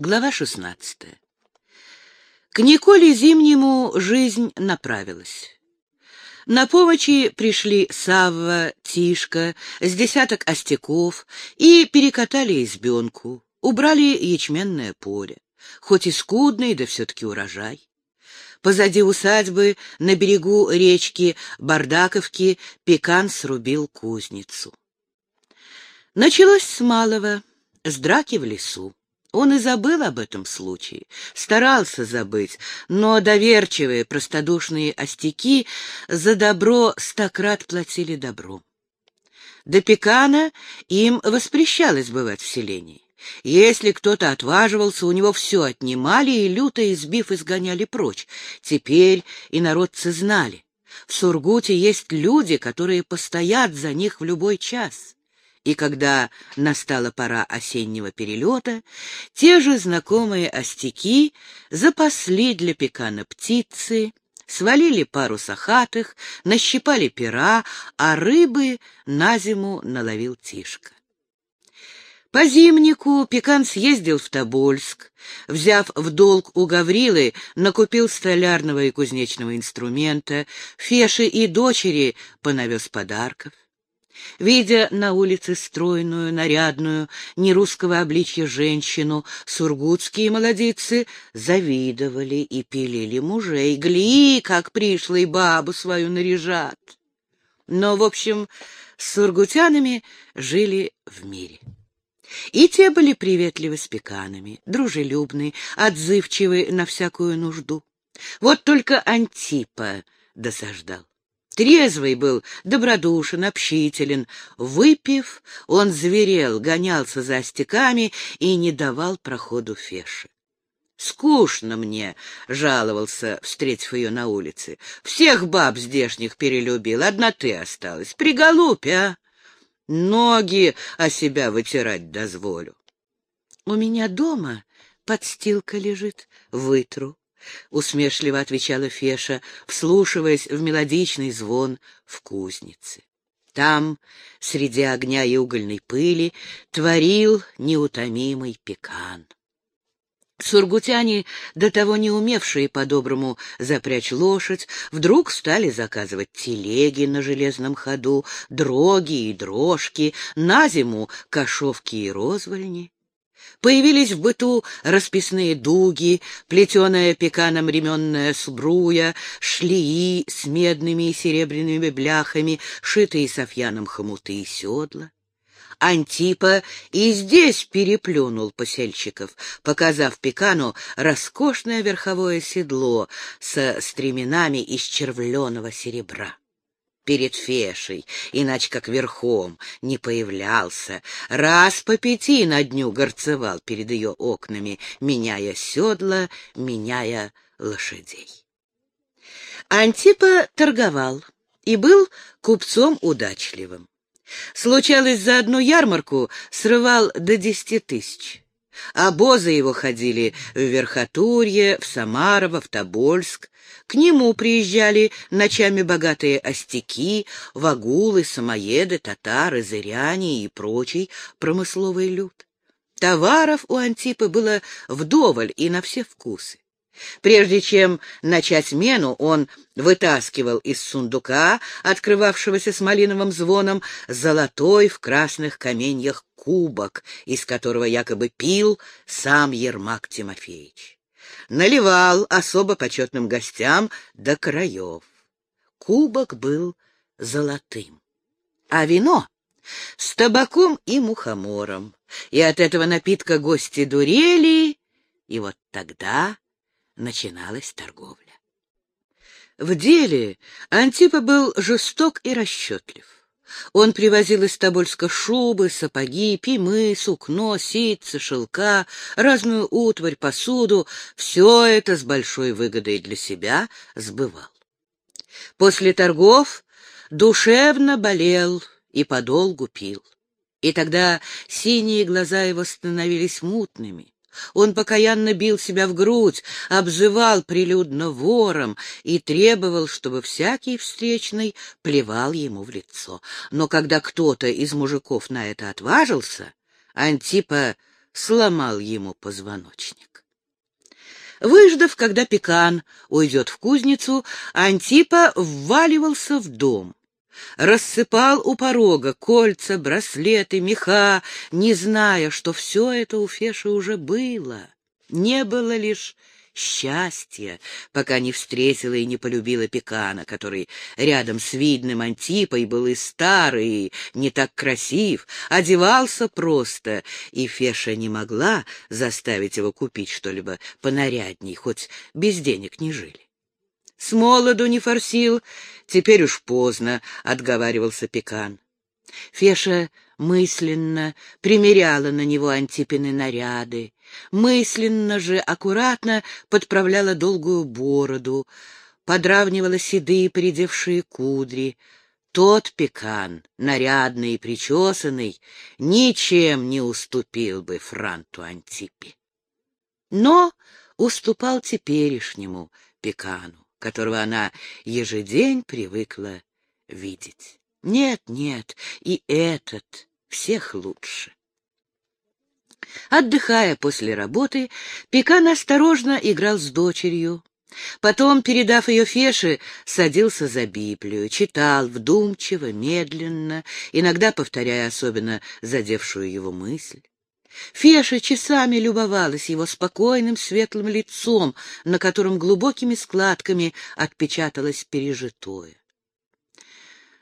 Глава шестнадцатая. К Николе Зимнему жизнь направилась. На помощи пришли Савва, Тишка, с десяток остяков и перекатали избенку, убрали ячменное поле, хоть и скудный, да все-таки урожай. Позади усадьбы, на берегу речки Бардаковки, Пекан срубил кузницу. Началось с малого, с драки в лесу. Он и забыл об этом случае, старался забыть, но доверчивые, простодушные остяки за добро стократ платили добро. До пекана им воспрещалось бывать в селении. Если кто-то отваживался, у него все отнимали и, люто избив, изгоняли прочь. Теперь и народцы знали. В Сургуте есть люди, которые постоят за них в любой час и когда настала пора осеннего перелета, те же знакомые остяки запасли для пекана птицы, свалили пару сахатых, нащипали пера, а рыбы на зиму наловил Тишка. По зимнику Пекан съездил в Тобольск, взяв в долг у Гаврилы, накупил столярного и кузнечного инструмента, Феши и дочери понавез подарков. Видя на улице стройную, нарядную, нерусского обличья женщину, сургутские молодицы завидовали и пилили мужей. Гли, как пришлый бабу свою наряжат. Но, в общем, с сургутянами жили в мире. И те были приветливы с пеканами, дружелюбны, отзывчивы на всякую нужду. Вот только Антипа досаждал. Трезвый был, добродушен, общителен. Выпив, он зверел, гонялся за остяками и не давал проходу Феше. «Скучно мне», — жаловался, встретив ее на улице. «Всех баб здешних перелюбил, одна ты осталась. Приголубь, а! Ноги о себя вытирать дозволю». «У меня дома подстилка лежит, вытру», — усмешливо отвечала Феша, вслушиваясь в мелодичный звон в кузнице. Там, среди огня и угольной пыли, творил неутомимый пекан. Сургутяне, до того не умевшие по-доброму запрячь лошадь, вдруг стали заказывать телеги на железном ходу, дроги и дрожки, на зиму кошовки и розвольни. Появились в быту расписные дуги, плетеная пеканом ременная сбруя, шлии с медными и серебряными бляхами, шитые софьяном хомуты и седла. Антипа и здесь переплюнул посельщиков, показав Пекану роскошное верховое седло со стременами из червленого серебра перед Фешей, иначе как верхом не появлялся. Раз по пяти на дню горцевал перед ее окнами, меняя седла, меняя лошадей. Антипа торговал и был купцом удачливым. Случалось, за одну ярмарку срывал до десяти тысяч. Обозы его ходили в Верхотурье, в Самарово, в Тобольск. К нему приезжали ночами богатые остяки, вагулы, самоеды, татары, зыряне и прочий промысловый люд. Товаров у Антипы было вдоволь и на все вкусы. Прежде чем начать мену, он вытаскивал из сундука, открывавшегося с малиновым звоном, золотой в красных каменьях кубок, из которого якобы пил сам Ермак Тимофеевич. Наливал особо почетным гостям до краев. Кубок был золотым, а вино — с табаком и мухомором. И от этого напитка гости дурели, и вот тогда начиналась торговля. В деле Антипа был жесток и расчетлив. Он привозил из Тобольска шубы, сапоги, пимы, сукно, ситцы, шелка, разную утварь, посуду. Все это с большой выгодой для себя сбывал. После торгов душевно болел и подолгу пил. И тогда синие глаза его становились мутными. Он покаянно бил себя в грудь, обзывал прилюдно вором и требовал, чтобы всякий встречный плевал ему в лицо. Но когда кто-то из мужиков на это отважился, Антипа сломал ему позвоночник. Выждав, когда пекан уйдет в кузницу, Антипа вваливался в дом. Рассыпал у порога кольца, браслеты, меха, не зная, что все это у Феши уже было. Не было лишь счастья, пока не встретила и не полюбила Пекана, который рядом с видным Антипой был и старый, и не так красив, одевался просто, и Феша не могла заставить его купить что-либо понарядней, хоть без денег не жили. С молоду не форсил, теперь уж поздно, — отговаривался Пекан. Феша мысленно примеряла на него Антипины наряды, мысленно же аккуратно подправляла долгую бороду, подравнивала седые придевшие кудри. Тот пекан, нарядный и причесанный, ничем не уступил бы франту Антипе. Но уступал теперешнему пекану, которого она ежедень привыкла видеть. Нет, нет, и этот всех лучше. Отдыхая после работы, Пекан осторожно играл с дочерью. Потом, передав ее Феше, садился за Библию, читал вдумчиво, медленно, иногда повторяя особенно задевшую его мысль. Феша часами любовалась его спокойным светлым лицом, на котором глубокими складками отпечаталось пережитое.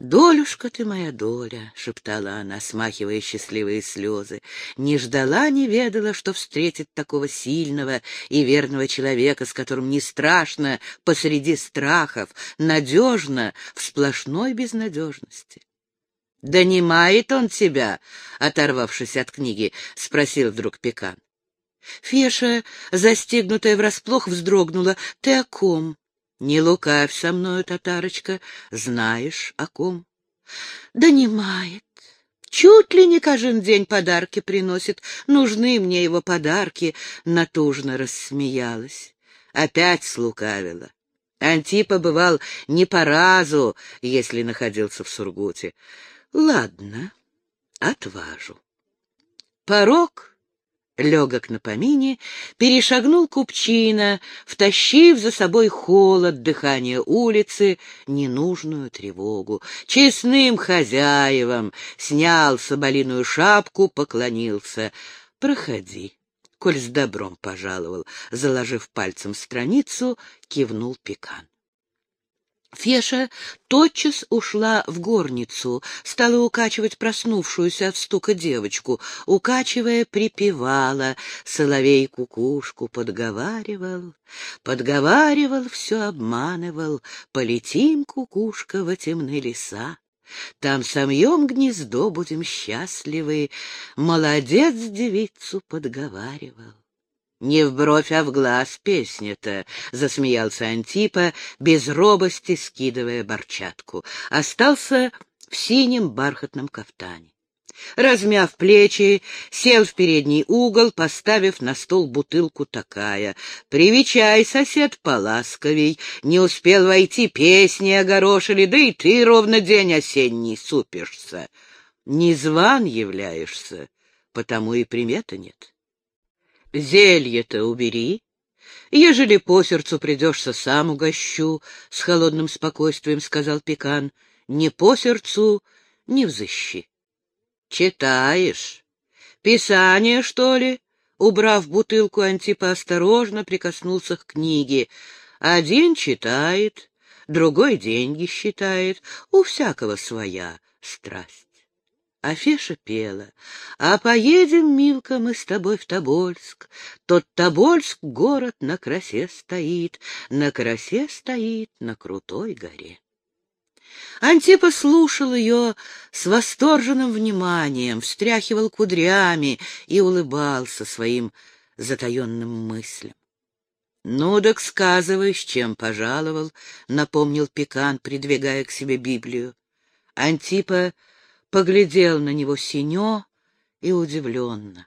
«Долюшка ты моя доля!» — шептала она, смахивая счастливые слезы. «Не ждала, не ведала, что встретит такого сильного и верного человека, с которым не страшно посреди страхов, надежно в сплошной безнадежности». «Донимает он тебя?» — оторвавшись от книги, спросил вдруг Пекан. Феша, застигнутая врасплох, вздрогнула. «Ты о ком?» Не лукавь со мною, татарочка, знаешь о ком. Донимает. Чуть ли не каждый день подарки приносит. Нужны мне его подарки, натужно рассмеялась. Опять слукавила. Антипа бывал не по разу, если находился в Сургуте. Ладно, отважу. Порог легок на помине, перешагнул купчина, втащив за собой холод, дыхание улицы, ненужную тревогу. Честным хозяевам снял соболиную шапку, поклонился. «Проходи». Коль с добром пожаловал, заложив пальцем страницу, кивнул пекан. Феша тотчас ушла в горницу, стала укачивать проснувшуюся от стука девочку. Укачивая, припевала, соловей кукушку подговаривал, подговаривал, все обманывал, полетим, кукушка, во темные леса. Там самьем гнездо будем счастливы, молодец девицу подговаривал. «Не в бровь, а в глаз песня-то», — засмеялся Антипа, без робости скидывая борчатку. Остался в синем бархатном кафтане. Размяв плечи, сел в передний угол, поставив на стол бутылку такая. «Привечай, сосед, поласковей, не успел войти, песни огорошили, да и ты ровно день осенний супишься. Не зван являешься, потому и примета нет». Зелье-то убери. Ежели по сердцу придешься, сам угощу, — с холодным спокойствием сказал Пекан. Не по сердцу, не взыщи. Читаешь? Писание, что ли? Убрав бутылку, Антипа осторожно прикоснулся к книге. Один читает, другой деньги считает, у всякого своя страсть. Афеша пела. «А поедем, Милка, мы с тобой в Тобольск. Тот Тобольск — город на красе стоит, на красе стоит на крутой горе». Антипа слушал ее с восторженным вниманием, встряхивал кудрями и улыбался своим затаенным мыслям. — Ну, так сказывай, с чем пожаловал, — напомнил Пекан, придвигая к себе Библию. Антипа поглядел на него синё и удивленно.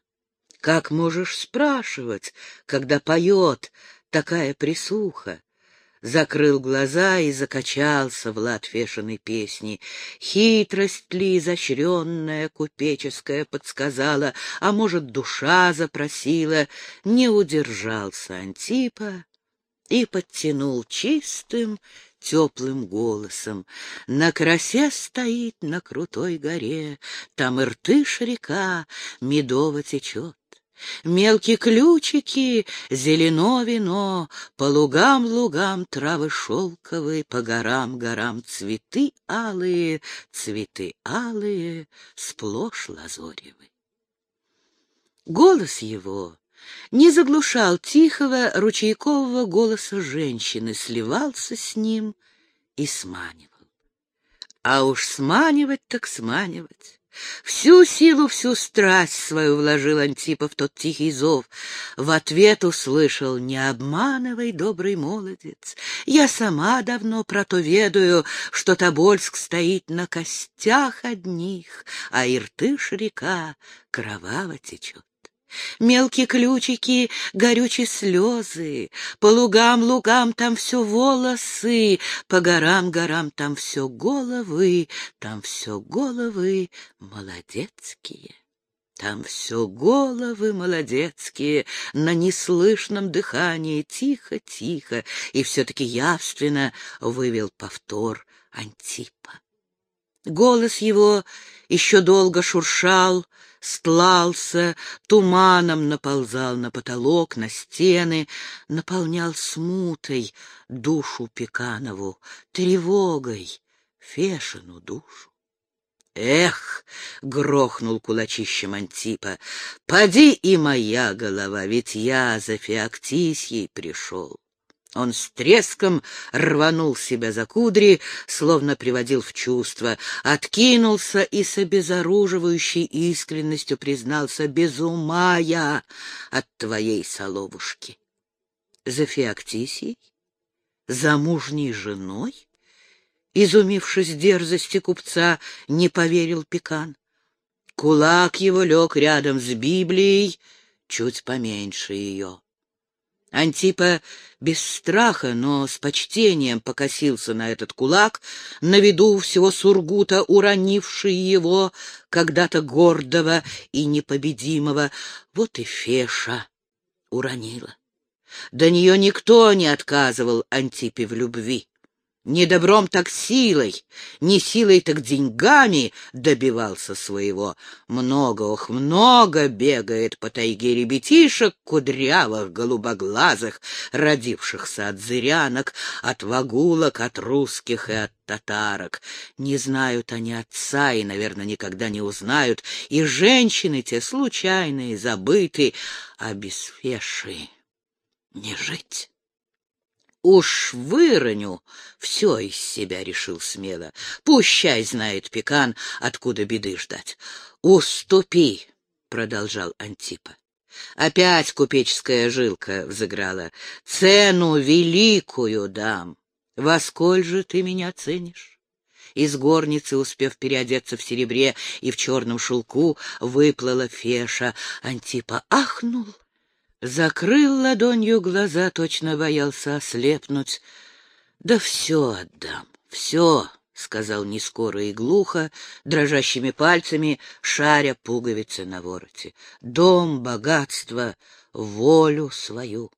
Как можешь спрашивать, когда поет такая присуха? закрыл глаза и закачался в лад Фешиной песни. Хитрость ли изощренная, купеческая подсказала, а может, душа запросила, не удержался Антипа и подтянул чистым, теплым голосом. На красе стоит на крутой горе, там Иртыш река медово течет. Мелкие ключики, зелено вино, По лугам-лугам травы шелковые, По горам-горам цветы алые, Цветы алые, сплошь лазоревы. Голос его не заглушал тихого ручейкового голоса женщины, сливался с ним и сманивал. А уж сманивать так сманивать. Всю силу, всю страсть свою вложил Антипа в тот тихий зов. В ответ услышал «Не обманывай, добрый молодец, я сама давно про то ведаю, что Тобольск стоит на костях одних, а Иртыш река кроваво течет». Мелкие ключики, горючие слезы, по лугам-лугам там все волосы, по горам-горам там все головы, там все головы молодецкие. Там все головы молодецкие, на неслышном дыхании, тихо-тихо, и все-таки явственно вывел повтор Антипа. Голос его еще долго шуршал, стлался, туманом наползал на потолок, на стены, наполнял смутой душу Пеканову, тревогой Фешину душу. Эх, грохнул кулачищем Антипа, поди и моя голова, ведь я за Феоктисьей пришел. Он с треском рванул себя за кудри, словно приводил в чувство, откинулся и с обезоруживающей искренностью признался «Без ума я от твоей соловушки». За Феоктисией? Замужней женой? Изумившись дерзости купца, не поверил Пекан. Кулак его лег рядом с Библией, чуть поменьше ее. Антипа без страха, но с почтением покосился на этот кулак, на виду всего Сургута, уронивший его, когда-то гордого и непобедимого. Вот и Феша уронила. До нее никто не отказывал Антипе в любви. Не добром, так силой, не силой, так деньгами добивался своего. Много, ох, много бегает по тайге ребятишек кудрявых, голубоглазых, родившихся от зырянок, от вагулок, от русских и от татарок. Не знают они отца и, наверное, никогда не узнают, и женщины те случайные, забыты, без феши не жить. Уж выроню все из себя, решил смело. Пущай знает Пекан, откуда беды ждать. Уступи, продолжал Антипа. Опять купеческая жилка взыграла. Цену великую дам. Во сколь же ты меня ценишь? Из горницы, успев переодеться в серебре и в черном шелку, выплыла Феша. Антипа ахнул Закрыл ладонью глаза, точно боялся ослепнуть. «Да все отдам, все», — сказал нескоро и глухо, дрожащими пальцами, шаря пуговицы на вороте. «Дом, богатство, волю свою.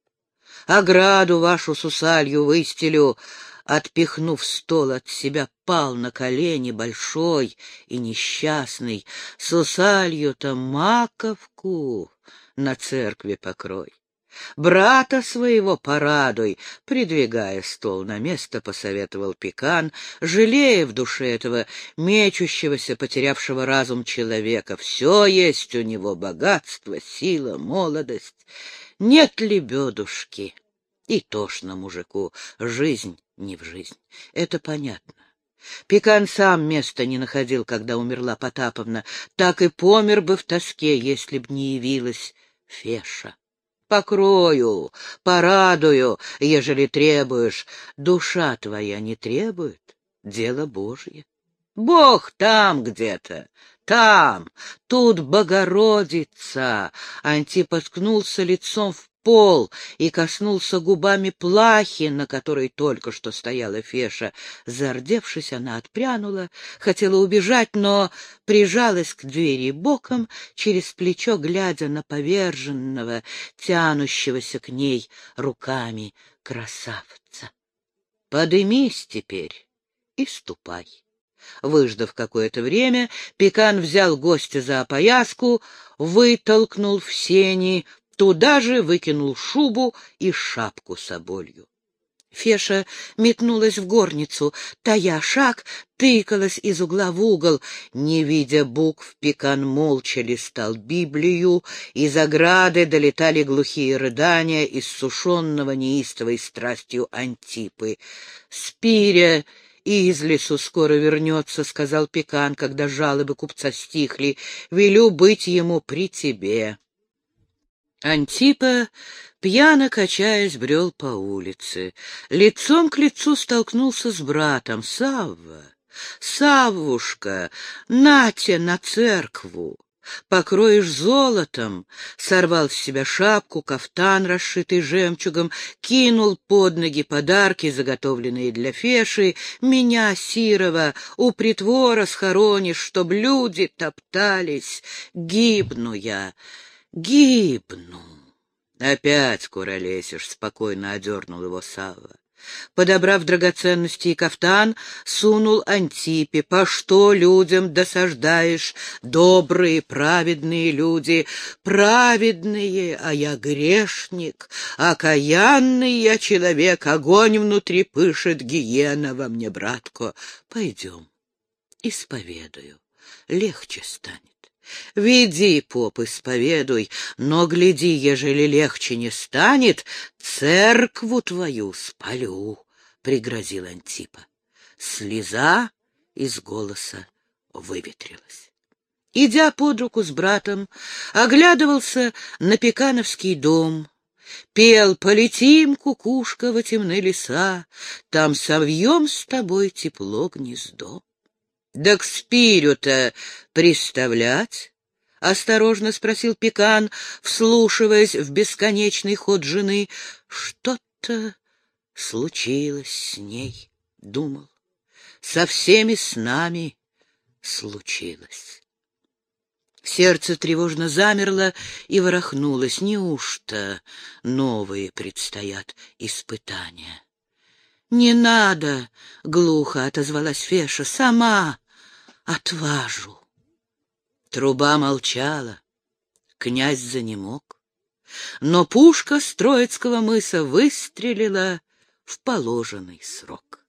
Ограду вашу сусалью выстелю». Отпихнув стол от себя, пал на колени большой и несчастный. Сусалью-то маковку на церкви покрой. Брата своего порадуй, придвигая стол на место, посоветовал Пекан, жалея в душе этого мечущегося, потерявшего разум человека. Все есть у него богатство, сила, молодость. Нет ли бедушки? И тошно мужику, жизнь не в жизнь. Это понятно. Пекан сам места не находил, когда умерла Потаповна. Так и помер бы в тоске, если б не явилась Феша. Покрою, порадую, ежели требуешь. Душа твоя не требует, дело Божье. Бог там где-то, там, тут Богородица. Антип откнулся лицом в пол и коснулся губами плахи, на которой только что стояла Феша. Зардевшись, она отпрянула, хотела убежать, но прижалась к двери боком, через плечо глядя на поверженного, тянущегося к ней руками красавца. Подымись теперь и ступай. Выждав какое-то время, Пекан взял гостя за опояску, вытолкнул в сени, туда же выкинул шубу и шапку с оболью. Феша метнулась в горницу, тая шаг, тыкалась из угла в угол. Не видя букв, Пекан молча листал Библию, из ограды долетали глухие рыдания из сушенного неистовой страстью Антипы. «Спиря из лесу скоро вернется», — сказал Пекан, когда жалобы купца стихли. «Велю быть ему при тебе». Антипа, пьяно качаясь, брел по улице. Лицом к лицу столкнулся с братом. «Савва! Саввушка! Нате на церкву! Покроешь золотом!» Сорвал с себя шапку, кафтан, расшитый жемчугом, кинул под ноги подарки, заготовленные для Феши. «Меня, Сирова, у притвора схоронишь, чтоб люди топтались. Гибну я!» Гибну. Опять куролесишь, — спокойно одернул его Савва. Подобрав драгоценности и кафтан, сунул Антипе. «По что людям досаждаешь, добрые, праведные люди? Праведные, а я грешник, окаянный я человек, огонь внутри пышет, гиена во мне, братко. Пойдем, исповедую, легче станет». Веди, поп, исповедуй, но гляди, ежели легче не станет, церкву твою спалю, — пригрозил Антипа. Слеза из голоса выветрилась. Идя под руку с братом, оглядывался на Пекановский дом, пел «Полетим, кукушка, во темны леса, там совьем с тобой тепло гнездо». Да к спирю-то приставлять? — осторожно спросил Пекан, вслушиваясь в бесконечный ход жены. Что-то случилось с ней, — думал. Со всеми с нами случилось. Сердце тревожно замерло и ворохнулось. Неужто новые предстоят испытания? — Не надо, — глухо отозвалась Феша, — сама отважу. Труба молчала, князь занемог, но пушка с Троицкого мыса выстрелила в положенный срок.